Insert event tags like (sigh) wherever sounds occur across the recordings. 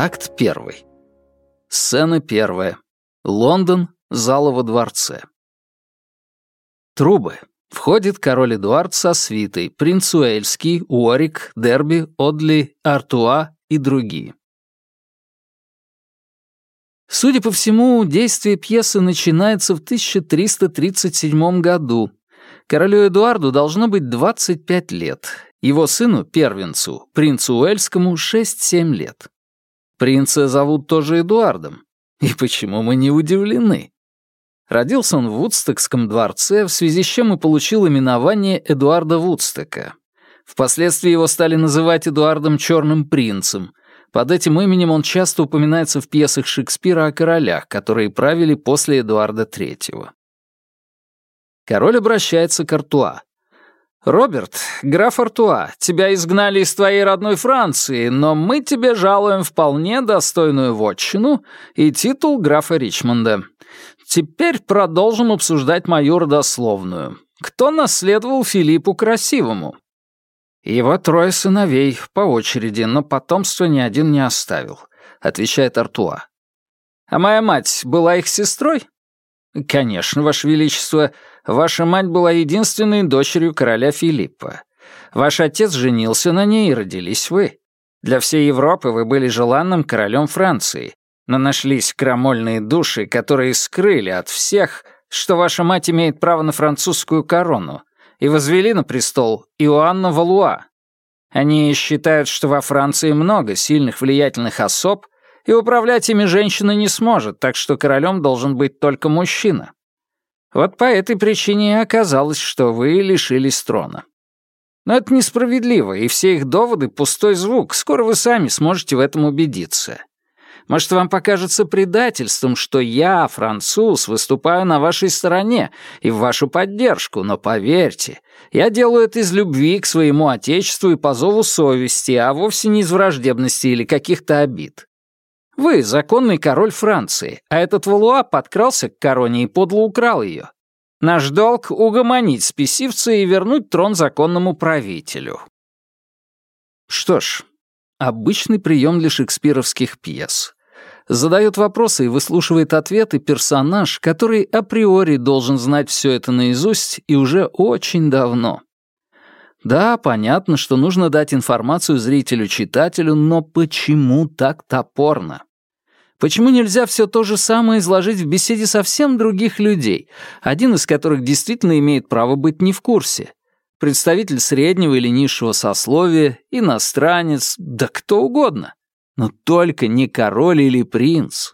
Акт первый. Сцена первая. Лондон, зала во дворце. Трубы. Входит король Эдуард со свитой, принц Уэльский, Уорик, Дерби, Одли, Артуа и другие. Судя по всему, действие пьесы начинается в 1337 году. Королю Эдуарду должно быть 25 лет, его сыну, первенцу, принцу Уэльскому, 6-7 лет. Принца зовут тоже Эдуардом. И почему мы не удивлены? Родился он в Вудстокском дворце, в связи с чем и получил именование Эдуарда Вудстока. Впоследствии его стали называть Эдуардом Черным принцем. Под этим именем он часто упоминается в пьесах Шекспира о королях, которые правили после Эдуарда III. Король обращается к Артуа. «Роберт, граф Артуа, тебя изгнали из твоей родной Франции, но мы тебе жалуем вполне достойную вотчину и титул графа Ричмонда. Теперь продолжим обсуждать мою родословную. Кто наследовал Филиппу Красивому?» «Его трое сыновей, по очереди, но потомства ни один не оставил», — отвечает Артуа. «А моя мать была их сестрой?» «Конечно, Ваше Величество, ваша мать была единственной дочерью короля Филиппа. Ваш отец женился на ней, и родились вы. Для всей Европы вы были желанным королем Франции, но нашлись крамольные души, которые скрыли от всех, что ваша мать имеет право на французскую корону, и возвели на престол Иоанна Валуа. Они считают, что во Франции много сильных влиятельных особ, и управлять ими женщина не сможет, так что королем должен быть только мужчина. Вот по этой причине и оказалось, что вы лишились трона. Но это несправедливо, и все их доводы — пустой звук, скоро вы сами сможете в этом убедиться. Может, вам покажется предательством, что я, француз, выступаю на вашей стороне и в вашу поддержку, но поверьте, я делаю это из любви к своему отечеству и по зову совести, а вовсе не из враждебности или каких-то обид. Вы — законный король Франции, а этот Валуа подкрался к короне и подло украл ее. Наш долг — угомонить спесивца и вернуть трон законному правителю. Что ж, обычный прием для шекспировских пьес. Задает вопросы и выслушивает ответы персонаж, который априори должен знать все это наизусть и уже очень давно. Да, понятно, что нужно дать информацию зрителю-читателю, но почему так топорно? Почему нельзя все то же самое изложить в беседе совсем других людей, один из которых действительно имеет право быть не в курсе? Представитель среднего или низшего сословия, иностранец, да кто угодно. Но только не король или принц.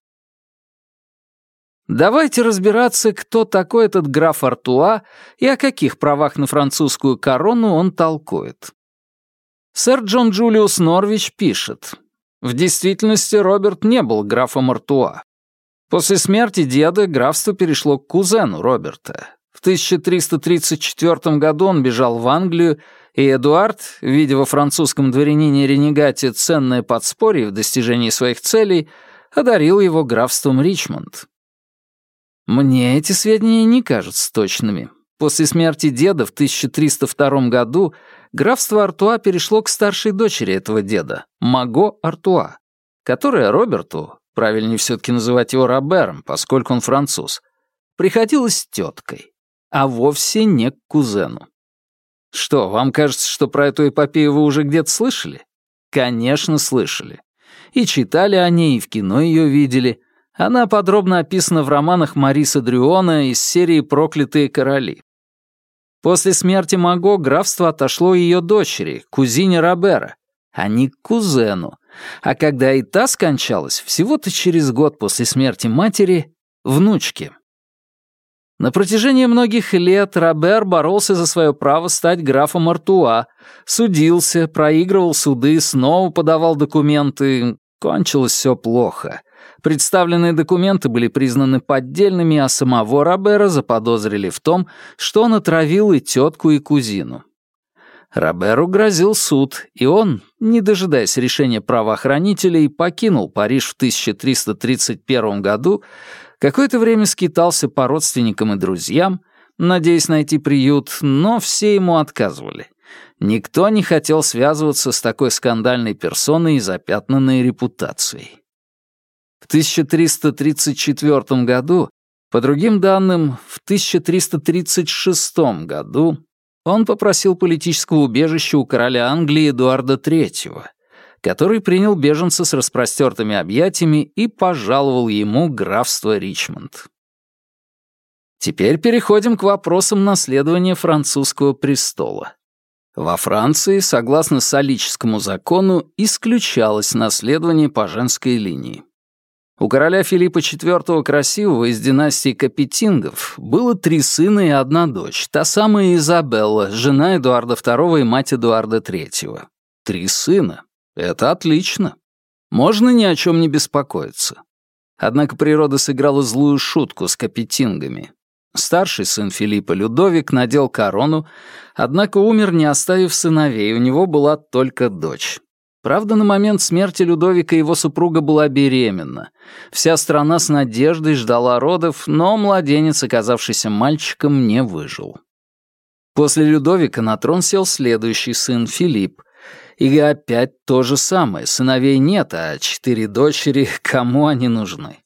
Давайте разбираться, кто такой этот граф Артуа и о каких правах на французскую корону он толкует. Сэр Джон Джулиус Норвич пишет, в действительности Роберт не был графом Артуа. После смерти деда графство перешло к кузену Роберта. В 1334 году он бежал в Англию, и Эдуард, видя во французском дворянине-ренегате ценное подспорье в достижении своих целей, одарил его графством Ричмонд. Мне эти сведения не кажутся точными. После смерти деда в 1302 году графство Артуа перешло к старшей дочери этого деда, Маго Артуа, которая Роберту, правильнее все-таки называть его Робером, поскольку он француз, приходилась теткой, а вовсе не к кузену. Что, вам кажется, что про эту эпопею вы уже где-то слышали? Конечно, слышали. И читали о ней, и в кино ее видели. Она подробно описана в романах Мариса Дрюона из серии «Проклятые короли». После смерти Маго графство отошло ее дочери, кузине Робера, а не кузену. А когда и та скончалась, всего-то через год после смерти матери, внучке. На протяжении многих лет Робер боролся за свое право стать графом Артуа, судился, проигрывал суды, снова подавал документы. Кончилось все плохо. Представленные документы были признаны поддельными, а самого Робера заподозрили в том, что он отравил и тетку, и кузину. Роберу грозил суд, и он, не дожидаясь решения правоохранителей, покинул Париж в 1331 году, какое-то время скитался по родственникам и друзьям, надеясь найти приют, но все ему отказывали. Никто не хотел связываться с такой скандальной персоной и запятнанной репутацией. В 1334 году, по другим данным, в 1336 году он попросил политического убежища у короля Англии Эдуарда III, который принял беженца с распростертыми объятиями и пожаловал ему графство Ричмонд. Теперь переходим к вопросам наследования французского престола. Во Франции, согласно солическому закону, исключалось наследование по женской линии. У короля Филиппа IV Красивого из династии Капетингов было три сына и одна дочь, та самая Изабелла, жена Эдуарда II и мать Эдуарда III. Три сына. Это отлично. Можно ни о чем не беспокоиться. Однако природа сыграла злую шутку с капетингами. Старший сын Филиппа Людовик надел корону, однако умер, не оставив сыновей, у него была только дочь. Правда, на момент смерти Людовика его супруга была беременна. Вся страна с надеждой ждала родов, но младенец, оказавшийся мальчиком, не выжил. После Людовика на трон сел следующий сын Филипп. И опять то же самое, сыновей нет, а четыре дочери, (laughs) кому они нужны?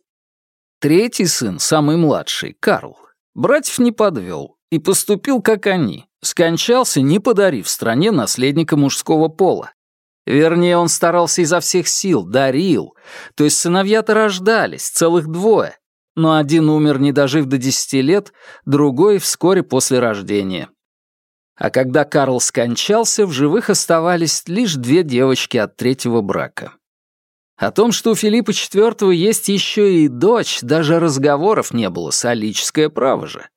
Третий сын, самый младший, Карл, Братьев не подвел и поступил, как они. Скончался, не подарив стране наследника мужского пола. Вернее, он старался изо всех сил, дарил. То есть сыновья-то рождались, целых двое. Но один умер, не дожив до десяти лет, другой вскоре после рождения. А когда Карл скончался, в живых оставались лишь две девочки от третьего брака. О том, что у Филиппа IV есть еще и дочь, даже разговоров не было, солическое право же.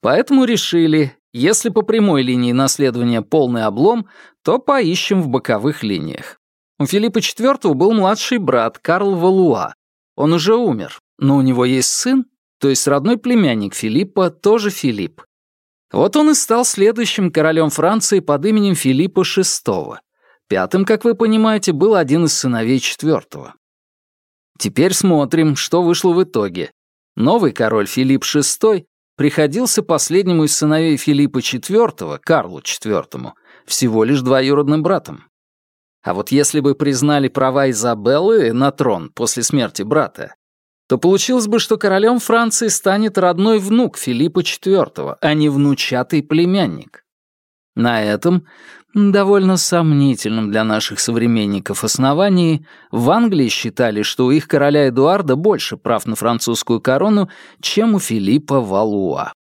Поэтому решили, если по прямой линии наследования полный облом, то поищем в боковых линиях. У Филиппа IV был младший брат Карл Валуа. Он уже умер, но у него есть сын, то есть родной племянник Филиппа, тоже Филипп. Вот он и стал следующим королем Франции под именем Филиппа VI. Пятым, как вы понимаете, был один из сыновей четвертого. Теперь смотрим, что вышло в итоге. Новый король Филипп VI приходился последнему из сыновей Филиппа IV, Карлу IV, всего лишь двоюродным братом. А вот если бы признали права Изабеллы на трон после смерти брата, то получилось бы, что королем Франции станет родной внук Филиппа IV, а не внучатый племянник. На этом довольно сомнительном для наших современников основании, в Англии считали, что у их короля Эдуарда больше прав на французскую корону, чем у Филиппа Валуа.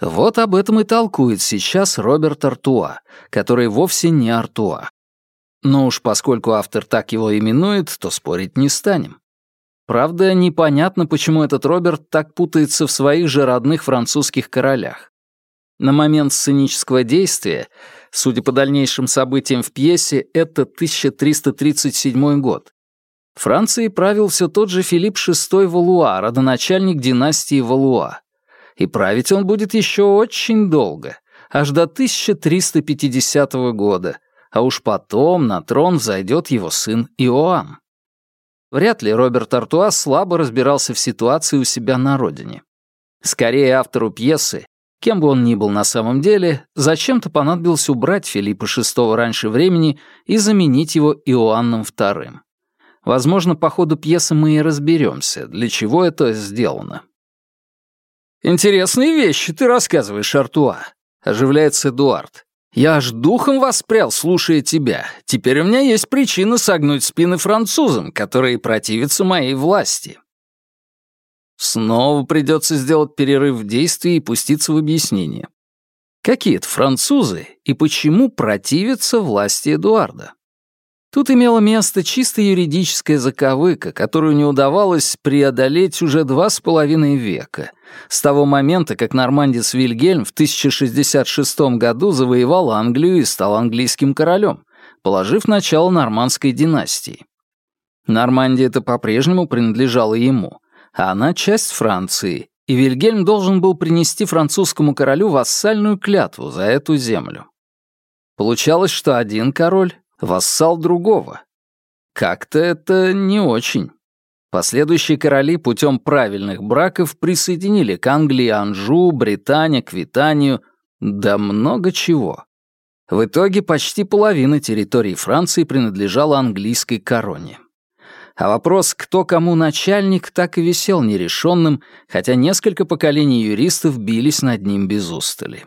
Вот об этом и толкует сейчас Роберт Артуа, который вовсе не Артуа. Но уж поскольку автор так его именует, то спорить не станем. Правда, непонятно, почему этот Роберт так путается в своих же родных французских королях. На момент сценического действия, судя по дальнейшим событиям в пьесе, это 1337 год. Францией правил все тот же Филипп VI Валуа, родоначальник династии Валуа. И править он будет еще очень долго, аж до 1350 года, а уж потом на трон взойдет его сын Иоанн. Вряд ли Роберт Артуа слабо разбирался в ситуации у себя на родине. Скорее, автору пьесы Кем бы он ни был на самом деле, зачем-то понадобилось убрать Филиппа VI раньше времени и заменить его Иоанном II. Возможно, по ходу пьесы мы и разберемся, для чего это сделано. «Интересные вещи ты рассказываешь, Артуа», — оживляется Эдуард. «Я аж духом воспрял, слушая тебя. Теперь у меня есть причина согнуть спины французам, которые противятся моей власти». Снова придется сделать перерыв в действии и пуститься в объяснение. Какие это французы и почему противятся власти Эдуарда? Тут имела место чисто юридическая заковыка, которую не удавалось преодолеть уже два с половиной века, с того момента, как нормандец Вильгельм в 1066 году завоевал Англию и стал английским королем, положив начало нормандской династии. Нормандия это по-прежнему принадлежала ему, а она часть Франции, и Вильгельм должен был принести французскому королю вассальную клятву за эту землю. Получалось, что один король — вассал другого. Как-то это не очень. Последующие короли путем правильных браков присоединили к Англии Анжу, Британию, Квитанию, Да много чего. В итоге почти половина территории Франции принадлежала английской короне. А вопрос, кто кому начальник, так и висел нерешенным, хотя несколько поколений юристов бились над ним без устали.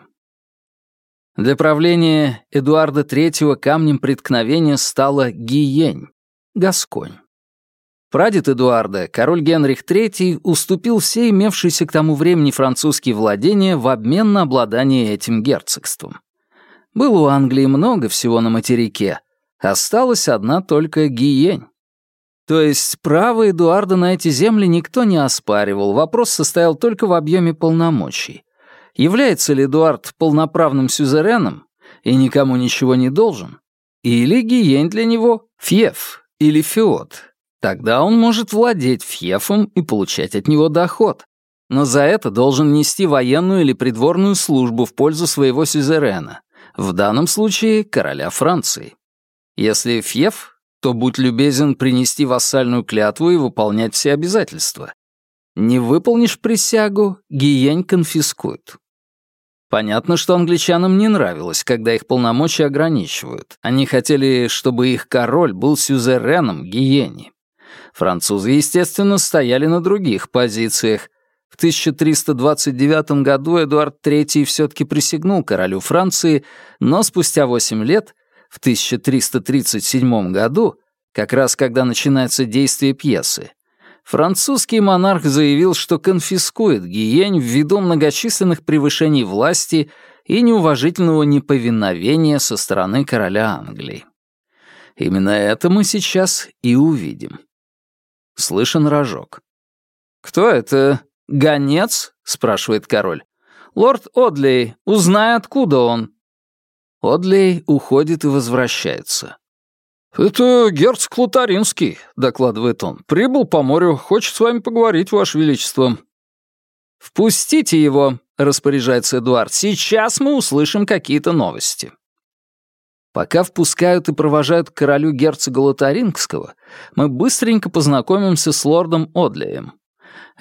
Для правления Эдуарда III камнем преткновения стала Гиень, Гасконь. Прадед Эдуарда, король Генрих III, уступил все имевшиеся к тому времени французские владения в обмен на обладание этим герцогством. Было у Англии много всего на материке, осталась одна только Гиень. То есть право Эдуарда на эти земли никто не оспаривал, вопрос состоял только в объеме полномочий. Является ли Эдуард полноправным сюзереном и никому ничего не должен? Или Гиень для него фьеф или феод? Тогда он может владеть фьефом и получать от него доход. Но за это должен нести военную или придворную службу в пользу своего сюзерена, в данном случае короля Франции. Если фьеф, то будь любезен принести вассальную клятву и выполнять все обязательства. Не выполнишь присягу, гиень конфискуют. Понятно, что англичанам не нравилось, когда их полномочия ограничивают. Они хотели, чтобы их король был сюзереном гиени. Французы, естественно, стояли на других позициях. В 1329 году Эдуард III все-таки присягнул королю Франции, но спустя 8 лет, в 1337 году, как раз когда начинается действие пьесы, французский монарх заявил, что конфискует Гиень ввиду многочисленных превышений власти и неуважительного неповиновения со стороны короля Англии. Именно это мы сейчас и увидим. Слышен рожок. «Кто это? Гонец?» — спрашивает король. «Лорд Одлей, узнай, откуда он». Одлей уходит и возвращается. «Это герцог Лутаринский», — докладывает он. «Прибыл по морю, хочет с вами поговорить, Ваше Величество». «Впустите его», — распоряжается Эдуард. «Сейчас мы услышим какие-то новости». Пока впускают и провожают королю герцога Лотарингского, мы быстренько познакомимся с лордом Одлием.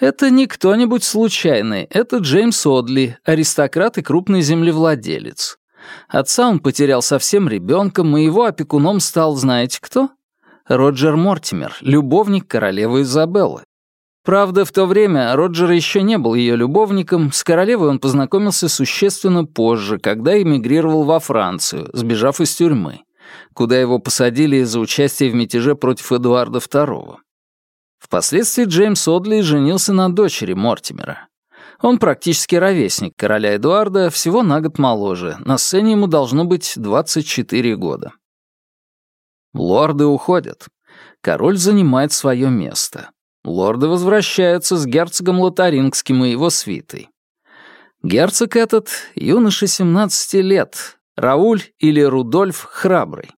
Это не кто-нибудь случайный, это Джеймс Одли, аристократ и крупный землевладелец. Отца он потерял совсем ребенком, и его опекуном стал, знаете кто? Роджер Мортимер, любовник королевы Изабеллы. Правда, в то время Роджер еще не был ее любовником, с королевой он познакомился существенно позже, когда эмигрировал во Францию, сбежав из тюрьмы, куда его посадили из-за участия в мятеже против Эдуарда II. Впоследствии Джеймс Одли женился на дочери Мортимера. Он практически ровесник короля Эдуарда, всего на год моложе, на сцене ему должно быть 24 года. Лорды уходят. Король занимает свое место. Лорды возвращаются с герцогом Лотарингским и его свитой. Герцог этот — юноша 17 лет, Рауль или Рудольф Храбрый.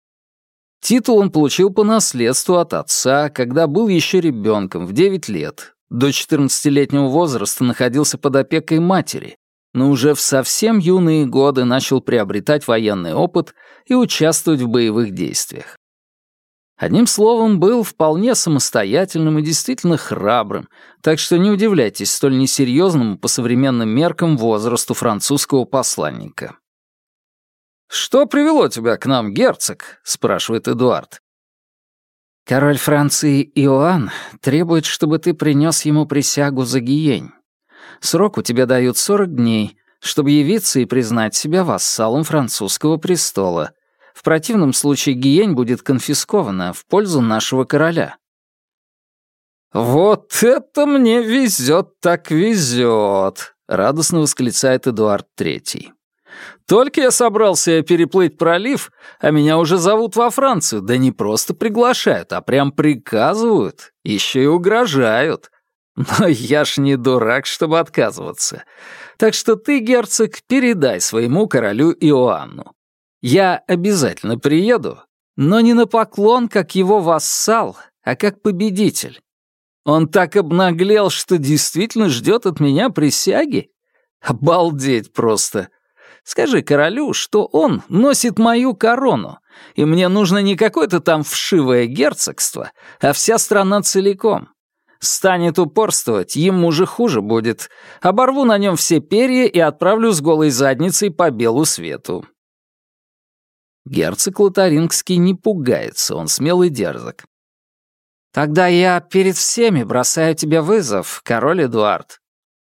Титул он получил по наследству от отца, когда был еще ребенком, в 9 лет. До 14-летнего возраста находился под опекой матери, но уже в совсем юные годы начал приобретать военный опыт и участвовать в боевых действиях. Одним словом, был вполне самостоятельным и действительно храбрым, так что не удивляйтесь столь несерьезному по современным меркам возрасту французского посланника. «Что привело тебя к нам, герцог?» — спрашивает Эдуард. «Король Франции Иоанн требует, чтобы ты принес ему присягу за гиень. Срок у тебя дают сорок дней, чтобы явиться и признать себя вассалом французского престола», в противном случае Гиень будет конфискована в пользу нашего короля». «Вот это мне везет так везет!» — радостно восклицает Эдуард Третий. «Только я собрался переплыть пролив, а меня уже зовут во Францию, да не просто приглашают, а прям приказывают, еще и угрожают. Но я ж не дурак, чтобы отказываться. Так что ты, герцог, передай своему королю Иоанну. Я обязательно приеду, но не на поклон, как его вассал, а как победитель. Он так обнаглел, что действительно ждет от меня присяги? Обалдеть просто. Скажи королю, что он носит мою корону, и мне нужно не какое-то там вшивое герцогство, а вся страна целиком. Станет упорствовать, ему же хуже будет. Оборву на нем все перья и отправлю с голой задницей по белу свету». Герцог Лотарингский не пугается, он смелый дерзок. «Тогда я перед всеми бросаю тебе вызов, король Эдуард».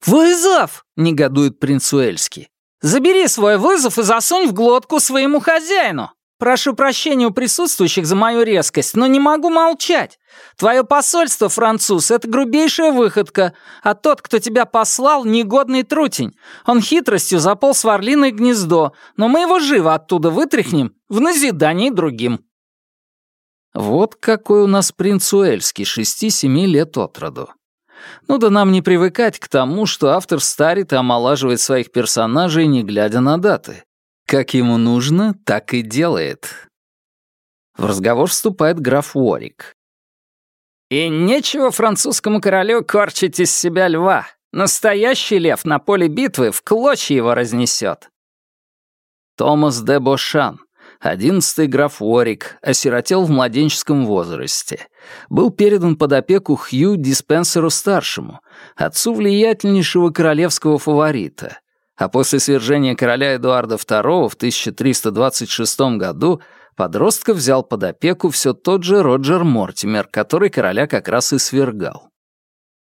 «Вызов?» — негодует принц Уэльский. «Забери свой вызов и засунь в глотку своему хозяину!» Прошу прощения у присутствующих за мою резкость, но не могу молчать. Твое посольство, француз, это грубейшая выходка, а тот, кто тебя послал, негодный трутень. Он хитростью заполз в орлиное гнездо, но мы его живо оттуда вытряхнем в назидании другим». Вот какой у нас принц Уэльский, шести-семи лет от роду. Ну да нам не привыкать к тому, что автор старит и омолаживает своих персонажей, не глядя на даты. Как ему нужно, так и делает. В разговор вступает граф Уорик. «И нечего французскому королю корчить из себя льва. Настоящий лев на поле битвы в клочья его разнесет». Томас де Бошан, одиннадцатый граф Уорик, осиротел в младенческом возрасте. Был передан под опеку Хью Диспенсеру-старшему, отцу влиятельнейшего королевского фаворита, а после свержения короля Эдуарда II в 1326 году подростка взял под опеку все тот же Роджер Мортимер, который короля как раз и свергал.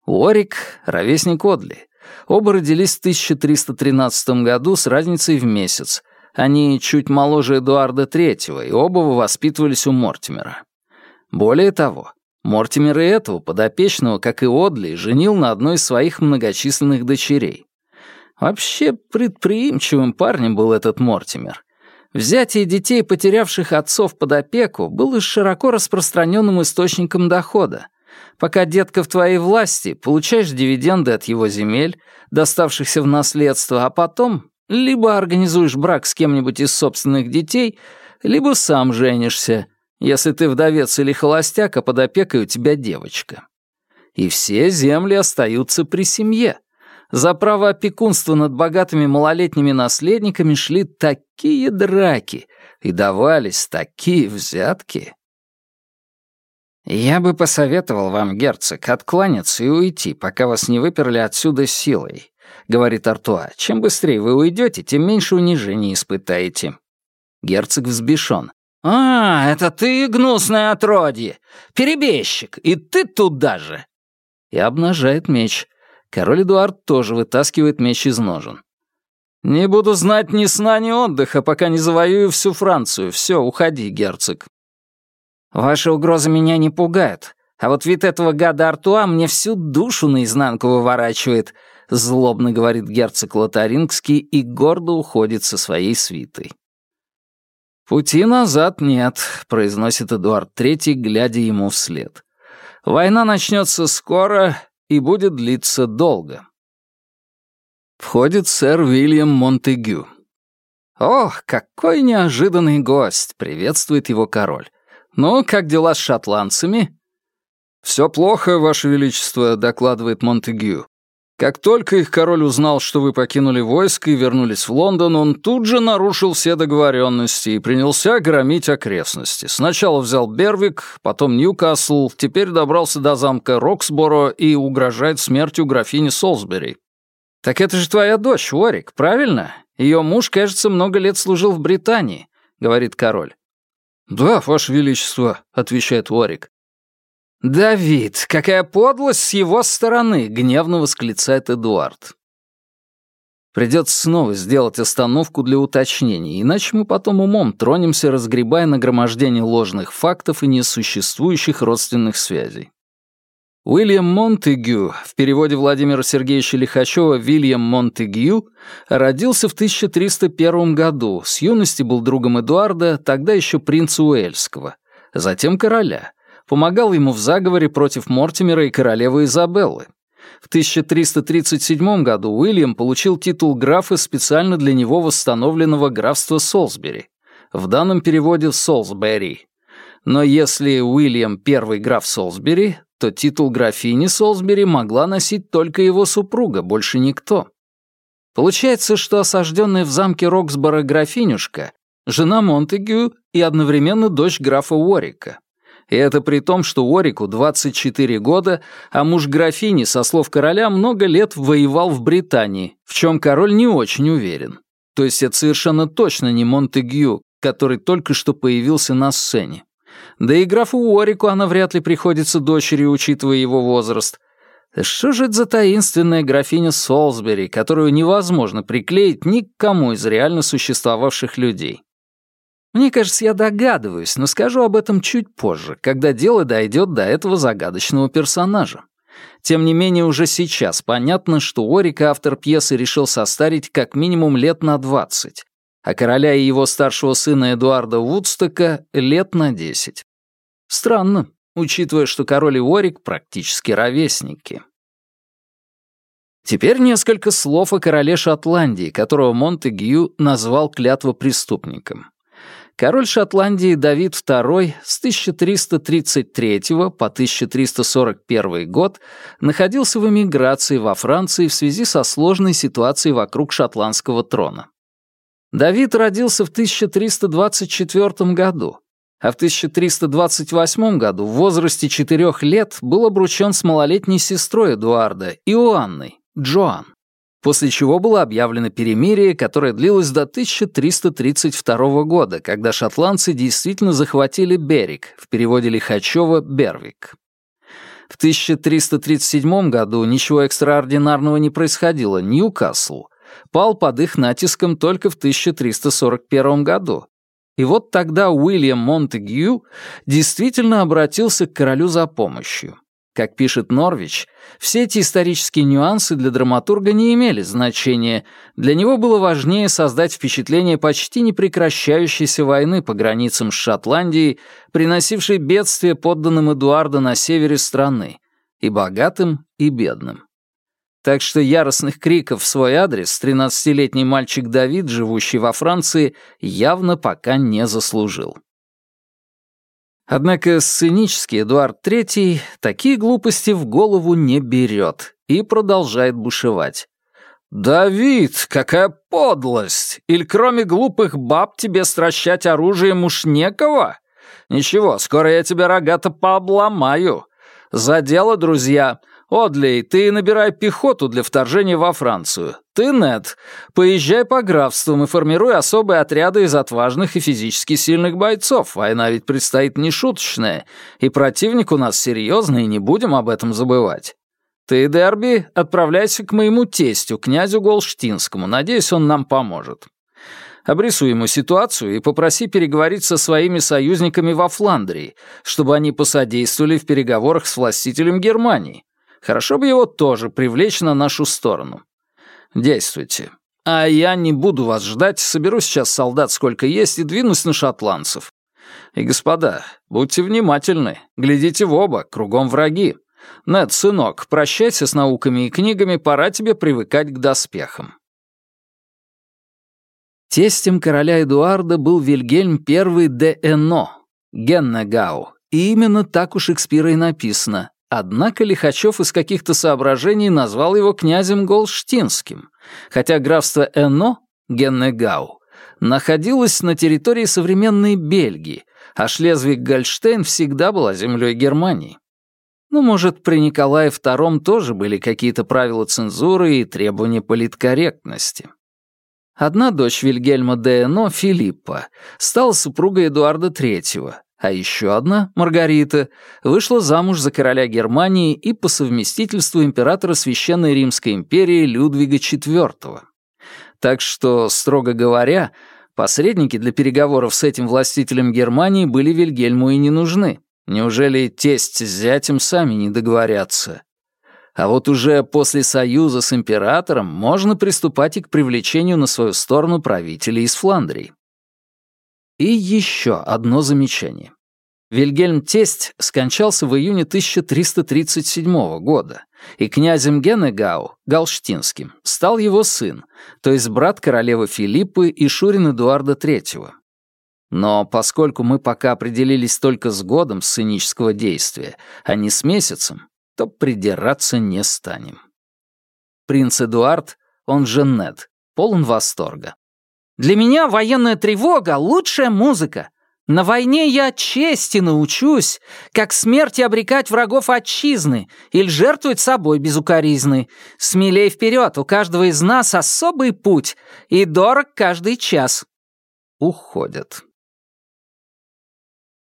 Уорик — ровесник Одли. Оба родились в 1313 году с разницей в месяц. Они чуть моложе Эдуарда III, и оба воспитывались у Мортимера. Более того, Мортимер и этого подопечного, как и Одли, женил на одной из своих многочисленных дочерей. Вообще предприимчивым парнем был этот Мортимер. Взятие детей, потерявших отцов под опеку, было широко распространенным источником дохода. Пока детка в твоей власти, получаешь дивиденды от его земель, доставшихся в наследство, а потом либо организуешь брак с кем-нибудь из собственных детей, либо сам женишься, если ты вдовец или холостяк, а под опекой у тебя девочка. И все земли остаются при семье за право опекунства над богатыми малолетними наследниками шли такие драки и давались такие взятки. «Я бы посоветовал вам, герцог, откланяться и уйти, пока вас не выперли отсюда силой», — говорит Артуа. «Чем быстрее вы уйдете, тем меньше унижений испытаете». Герцог взбешен. «А, это ты, гнусное отродье! Перебежчик! И ты туда же!» И обнажает меч. Король Эдуард тоже вытаскивает меч из ножен. «Не буду знать ни сна, ни отдыха, пока не завоюю всю Францию. Все, уходи, герцог». «Ваши угрозы меня не пугают, а вот вид этого гада Артуа мне всю душу наизнанку выворачивает», злобно говорит герцог Лотарингский и гордо уходит со своей свитой. «Пути назад нет», — произносит Эдуард III, глядя ему вслед. «Война начнется скоро, и будет длиться долго. Входит сэр Уильям Монтегю. «Ох, какой неожиданный гость!» — приветствует его король. «Ну, как дела с шотландцами?» «Все плохо, Ваше Величество», — докладывает Монтегю. Как только их король узнал, что вы покинули войско и вернулись в Лондон, он тут же нарушил все договоренности и принялся громить окрестности. Сначала взял Бервик, потом Ньюкасл, теперь добрался до замка Роксборо и угрожает смертью графини Солсбери. «Так это же твоя дочь, Уорик, правильно? Ее муж, кажется, много лет служил в Британии», — говорит король. «Да, Ваше Величество», — отвечает Уорик. «Давид, какая подлость с его стороны!» — гневно восклицает Эдуард. Придется снова сделать остановку для уточнений, иначе мы потом умом тронемся, разгребая нагромождение ложных фактов и несуществующих родственных связей. Уильям Монтегю, в переводе Владимира Сергеевича Лихачева Вильям Монтегю, родился в 1301 году, с юности был другом Эдуарда, тогда еще принца Уэльского, затем короля, помогал ему в заговоре против Мортимера и королевы Изабеллы. В 1337 году Уильям получил титул графа специально для него восстановленного графства Солсбери, в данном переводе Солсбери. Но если Уильям первый граф Солсбери, то титул графини Солсбери могла носить только его супруга, больше никто. Получается, что осажденная в замке Роксбора графинюшка — жена Монтегю и одновременно дочь графа Уорика. И это при том, что Орику 24 года, а муж графини, со слов короля, много лет воевал в Британии, в чем король не очень уверен. То есть это совершенно точно не Монтегю, который только что появился на сцене. Да и графу Уорику она вряд ли приходится дочерью, учитывая его возраст. Что же это за таинственная графиня Солсбери, которую невозможно приклеить ни к кому из реально существовавших людей? Мне кажется, я догадываюсь, но скажу об этом чуть позже, когда дело дойдет до этого загадочного персонажа. Тем не менее, уже сейчас понятно, что Орик, автор пьесы, решил состарить как минимум лет на 20, а короля и его старшего сына Эдуарда Вудстока лет на 10. Странно, учитывая, что король и Орик практически ровесники. Теперь несколько слов о короле Шотландии, которого Монтегю назвал клятвопреступником. Король Шотландии Давид II с 1333 по 1341 год находился в эмиграции во Франции в связи со сложной ситуацией вокруг шотландского трона. Давид родился в 1324 году, а в 1328 году в возрасте четырех лет был обручен с малолетней сестрой Эдуарда, Иоанной, Джоан, после чего было объявлено перемирие, которое длилось до 1332 года, когда шотландцы действительно захватили Берег, в переводе Лихачева «Бервик». В 1337 году ничего экстраординарного не происходило Ньюкаслу, пал под их натиском только в 1341 году. И вот тогда Уильям Монтегю действительно обратился к королю за помощью. Как пишет Норвич, все эти исторические нюансы для драматурга не имели значения. Для него было важнее создать впечатление почти непрекращающейся войны по границам с Шотландией, приносившей бедствие подданным Эдуарда на севере страны, и богатым, и бедным. Так что яростных криков в свой адрес 13-летний мальчик Давид, живущий во Франции, явно пока не заслужил. Однако сценический Эдуард III такие глупости в голову не берет и продолжает бушевать. «Давид, какая подлость! Или кроме глупых баб тебе стращать оружием уж некого? Ничего, скоро я тебя рогато пообломаю. За дело, друзья, Одлей, ты набирай пехоту для вторжения во Францию. Ты, Нед, поезжай по графствам и формируй особые отряды из отважных и физически сильных бойцов. Война ведь предстоит нешуточная, и противник у нас серьезный, не будем об этом забывать. Ты, Дерби, отправляйся к моему тестю, князю Голштинскому. Надеюсь, он нам поможет. Обрисуй ему ситуацию и попроси переговорить со своими союзниками во Фландрии, чтобы они посодействовали в переговорах с властителем Германии. Хорошо бы его тоже привлечь на нашу сторону. Действуйте. А я не буду вас ждать, соберу сейчас солдат сколько есть и двинусь на шотландцев. И, господа, будьте внимательны, глядите в оба, кругом враги. Нед, сынок, прощайся с науками и книгами, пора тебе привыкать к доспехам. Тестем короля Эдуарда был Вильгельм I де Эно, Геннегау, и именно так у Шекспира и написано Однако Лихачев из каких-то соображений назвал его князем Голштинским, хотя графство Эно, Геннегау, находилось на территории современной Бельгии, а Шлезвиг-Гольштейн всегда была землей Германии. Ну, может, при Николае II тоже были какие-то правила цензуры и требования политкорректности. Одна дочь Вильгельма де Эно, Филиппа, стала супругой Эдуарда III, а еще одна, Маргарита, вышла замуж за короля Германии и по совместительству императора Священной Римской империи Людвига IV. Так что, строго говоря, посредники для переговоров с этим властителем Германии были Вильгельму и не нужны. Неужели тесть с зятем сами не договорятся? А вот уже после союза с императором можно приступать и к привлечению на свою сторону правителей из Фландрии. И еще одно замечание. Вильгельм Тесть скончался в июне 1337 года, и князем Генегау, Галштинским, стал его сын, то есть брат королевы Филиппы и Шурин Эдуарда III. Но поскольку мы пока определились только с годом сценического действия, а не с месяцем, то придираться не станем. Принц Эдуард, он же Нед, полон восторга. Для меня военная тревога — лучшая музыка. На войне я чести научусь, как смерти обрекать врагов отчизны или жертвовать собой безукоризны. Смелей вперед, у каждого из нас особый путь, и дорог каждый час». Уходят.